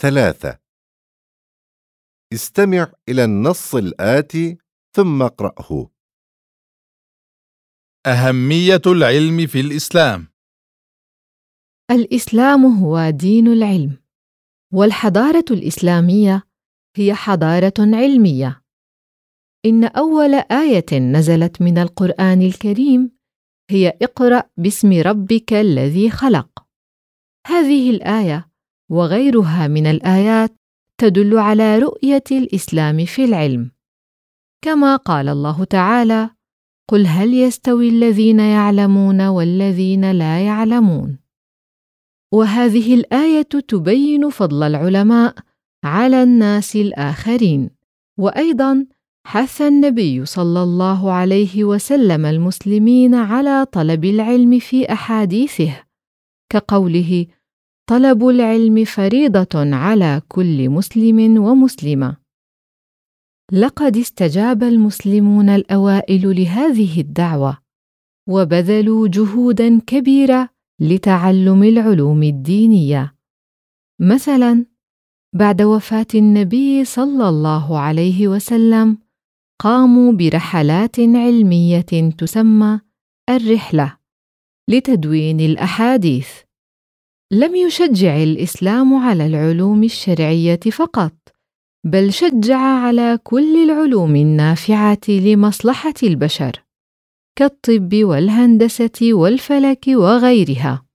ثلاثة استمع إلى النص الآتي ثم اقرأه أهمية العلم في الإسلام الإسلام هو دين العلم، والحضارة الإسلامية هي حضارة علمية. إن أول آية نزلت من القرآن الكريم هي اقرأ باسم ربك الذي خلق. هذه الآية وغيرها من الآيات تدل على رؤية الإسلام في العلم. كما قال الله تعالى: قل هل يستوي الذين يعلمون والذين لا يعلمون وهذه الآية تبين فضل العلماء على الناس الآخرين وأيضا حث النبي صلى الله عليه وسلم المسلمين على طلب العلم في أحاديثه كقوله طلب العلم فريضة على كل مسلم ومسلمة. لقد استجاب المسلمون الأوائل لهذه الدعوة وبذلوا جهودا كبيرة لتعلم العلوم الدينية. مثلا بعد وفاة النبي صلى الله عليه وسلم قاموا برحلات علمية تسمى الرحلة لتدوين الأحاديث. لم يشجع الإسلام على العلوم الشرعية فقط بل شجع على كل العلوم النافعة لمصلحة البشر كالطب والهندسة والفلك وغيرها.